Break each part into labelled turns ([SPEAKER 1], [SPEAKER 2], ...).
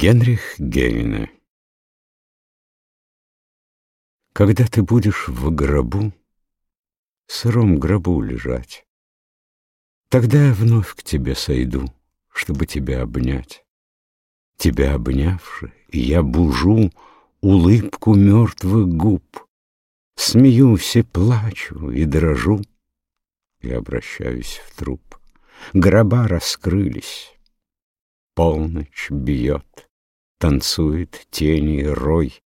[SPEAKER 1] Генрих Гейне Когда ты будешь в гробу, сыром гробу лежать, Тогда я вновь к тебе сойду, чтобы тебя обнять. Тебя обнявши, я бужу улыбку мертвых губ, Смеюсь и плачу и дрожу, и обращаюсь в труп. Гроба раскрылись, полночь бьет, танцует тени рой,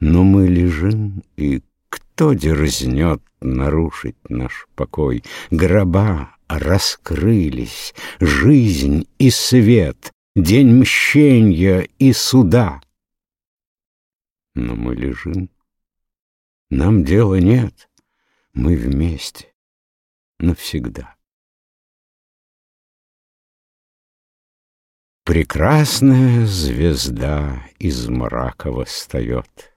[SPEAKER 1] но мы лежим, и кто дерзнет нарушить наш покой? Гроба раскрылись, жизнь и свет, день мщения и суда. Но мы лежим, нам дела нет, мы вместе навсегда. Прекрасная звезда из мрака восстает.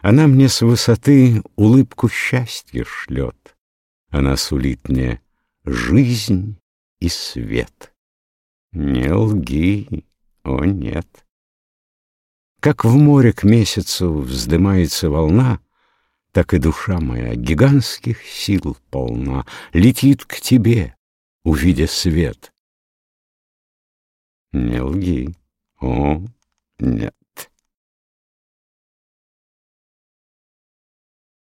[SPEAKER 1] Она мне с высоты улыбку счастья шлет. Она сулит мне жизнь и свет. Не лги, о нет. Как в море к месяцу вздымается волна, Так и душа моя гигантских сил полна, Летит к тебе, увидя свет. Не лги, о нет.